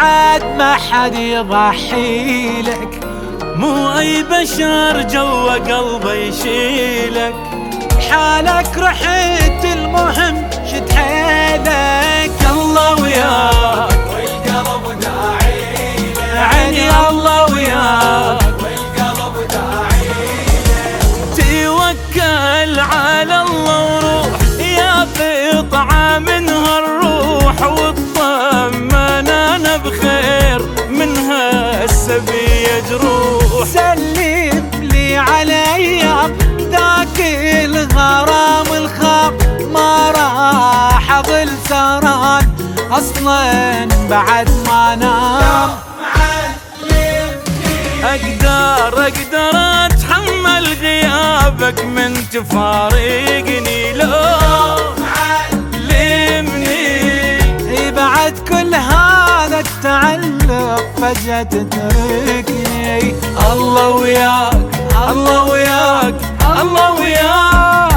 بعد ما حد يضحي لك. مو أي بشر جوا قلبه يشيلك. حالك رحت المهم شد حيلك. أصلا بعد ما نام. أقدر أقدر أتحمل غيابك من تفارقني. لو علمني. بعد كل هذا التعلق فجأة تتركني الله وياك الله وياك الله وياك.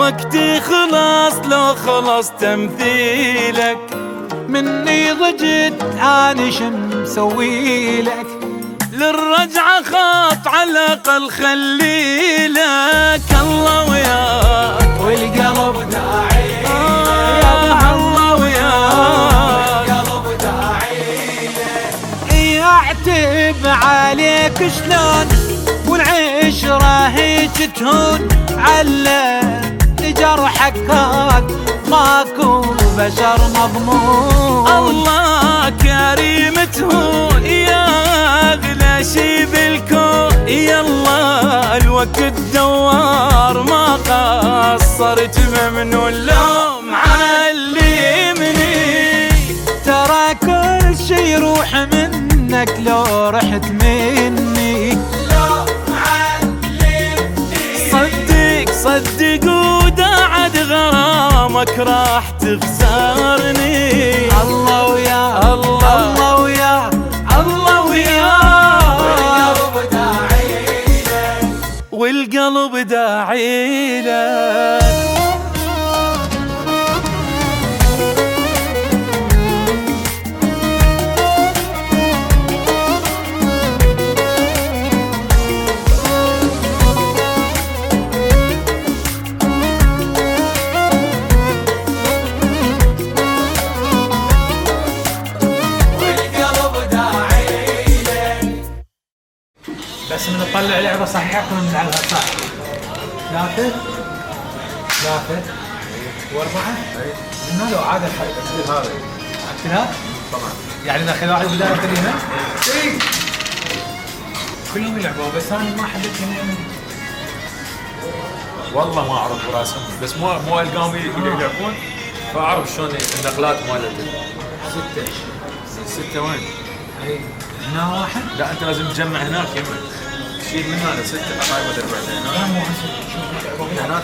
وقتي خلاص لو خلص تمثيلك مني ضجت أنا شم مسوي لك للرجعة خاط على الأقل خلي لك الله وياك. والقلب داعي. آه الله وياك. يعتب عليك شلون؟ والعشرة هيك تهون على ماكو بشر مضمون. الله كريم تهون يا أغلى شي بالكون. يا الله الوقت دوار ما قصرت ممنون. لو معلمني ترى كل شي يروح منك لو رحت مني. صدق وداعد غرامك راح تخسرني. الله وياك الله. الله وياك الله وياك والقلب داعي لك بس من نطلع لعبة صحيحة كنا بنلعبها صح؟ ثلاثة ثلاثة وأربعة قلنا له عادة الحركة هذا. الثلاث طبعا. يعني ناخذ واحد بداية كلمة كلهم يلعبوا بس أنا ما حبيت والله ما أعرف راسهم بس مو مو ألقاهم يلعبون. فأعرف شلون النقلات مالت ستة. ستة وين؟ اي هنا واحد. لا أنت لازم تجمع هناك يمه تشيل من هنا. ستة بدل بعدين لا